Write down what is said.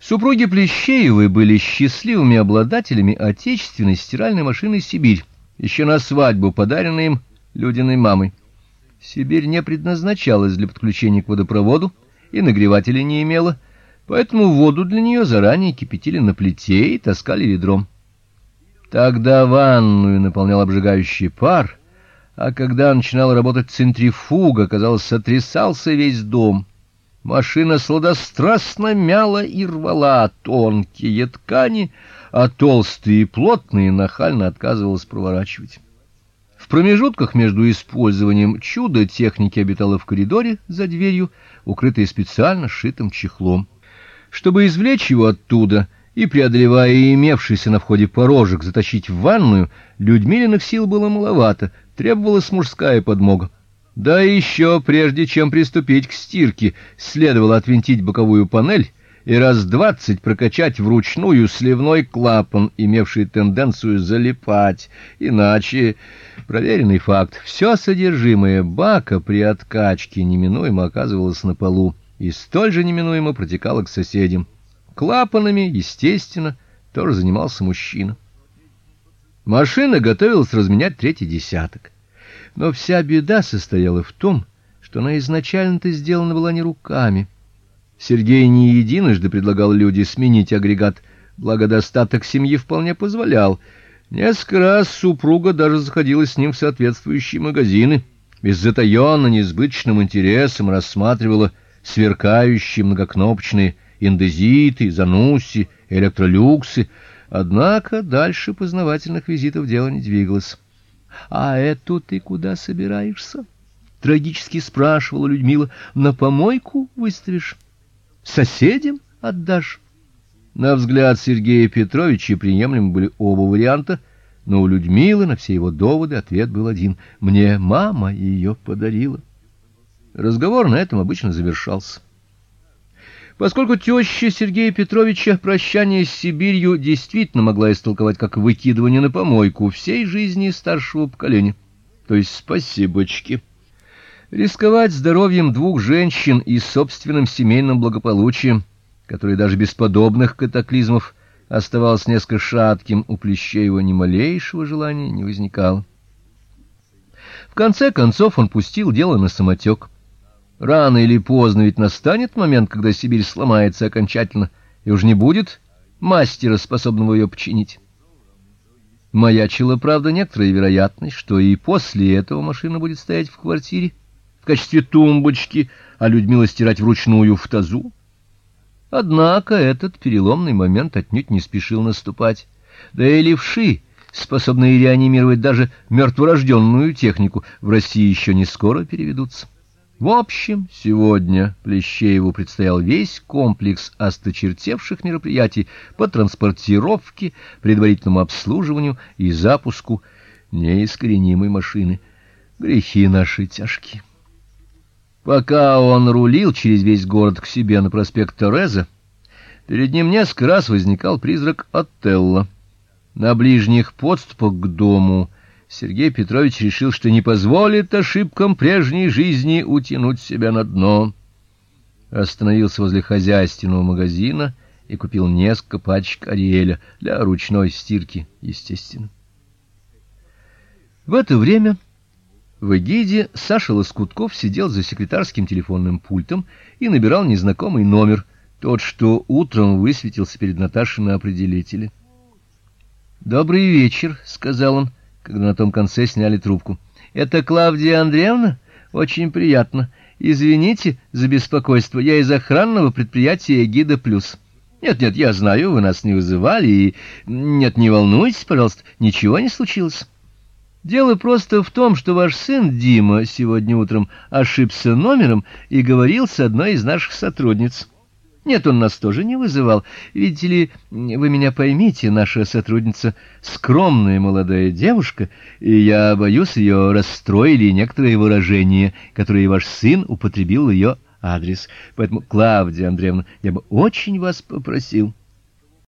Супруги Плещеевы были счастливыми обладателями отечественной стиральной машины Сибирь, еще на свадьбу подаренной им Людиной мамой. Сибирь не предназначалась для подключения к водопроводу и нагревателя не имела, поэтому воду для нее заранее кипятили на плите и таскали ведром. Тогда ванную наполнял обжигающий пар, а когда начинала работать центрифуга, казалось, сотрясался весь дом. Машина сладострастно мяла и рвала тонкие ткани, а толстые и плотные нахально отказывалась проворачивать. В промежутках между использованием чудо техники обитало в коридоре за дверью, укрытой специально сшитым чехлом. Чтобы извлечь его оттуда, и, преодолевая имевшийся на входе порожек, затащить в ванную, Людмилиных сил было маловато, требовалась мужская подмога. Да еще прежде чем приступить к стирке, следовало отвинтить боковую панель и раз двадцать прокачать вручную сливной клапан, имевший тенденцию залипать, иначе проверенный факт: все содержимое бака при откачке неминуемо оказывалось на полу и столь же неминуемо протекало к соседям. Клапанами, естественно, тоже занимался мужчина. Машина готовилась разменять третий десяток. Но вся беда состояла в том, что она изначально-то сделана была не руками. Сергей не единожды предлагал люди сменить агрегат, благо достаток семьи вполне позволял. Несколько раз супруга даже заходила с ним в соответствующие магазины, без затаённо несбыточным интересом рассматривала сверкающие многокнопочные индезиты, зануси, электролюксы, однако дальше познавательных визитов дело не двигалось. А эту ты куда собираешься? трагически спрашивала Людмила. На помойку выставишь? Соседям отдашь? На взгляд Сергея Петровича приемлемы были оба варианта, но у Людмилы на все его доводы ответ был один: мне мама ее подарила. Разговор на этом обычно завершался. Поскольку теща Сергея Петровича прощание с Сибирью действительно могла истолковать как выкидывание на помойку всей жизни старшего поколения, то есть спасибочки. Рисковать здоровьем двух женщин и собственным семейным благополучием, которое даже без подобных катаклизмов оставалось несколько шатким, у Плещеева ни малейшего желания не возникало. В конце концов он пустил дело на самотек. Рано или поздно ведь настанет момент, когда Сибирь сломается окончательно, и уж не будет мастера, способного ее починить. Маячила, правда, некоторая вероятность, что и после этого машина будет стоять в квартире в качестве тумбочки, а Людмила стирать вручную в тазу. Однако этот переломный момент отнюдь не спешил наступать. Да и левши, способные реанимировать даже мертворожденную технику, в России еще не скоро переведутся. В общем, сегодня Плещееву предстоял весь комплекс осточертевших мероприятий по транспортировке, предварительному обслуживанию и запуску неискоренимой машины. Грехи наши тяжкие. Пока он рулил через весь город к себе на проспект Тореза, перед ним несколько раз возникал призрак Отелло. На ближних подступах к дому Сергей Петрович решил, что не позволит ошибкам прежней жизни утянуть себя на дно. Остановился возле хозяйственного магазина и купил несколько пачек Ариэля для ручной стирки, естественно. В это время в Эгиде Саша Лоскутков сидел за секретарским телефонным пультом и набирал незнакомый номер, тот, что утром высветился перед Наташей на определителе. "Добрый вечер", сказал он когда на том конце сняли трубку. Это Клавдия Андреевна? Очень приятно. Извините за беспокойство. Я из охранного предприятия Гида Плюс. Нет, нет, я знаю, вы нас не вызывали и нет, не волнуйтесь, пожалуйста, ничего не случилось. Дело просто в том, что ваш сын Дима сегодня утром ошибся номером и говорил с одной из наших сотрудниц. Нет, он нас тоже не вызывал. Видите ли, вы меня поймите, наша сотрудница скромная молодая девушка, и я боюсь, ее расстроили некоторые выражения, которые ваш сын употребил в ее адрес. Поэтому, Клавдия Андреевна, я бы очень вас попросил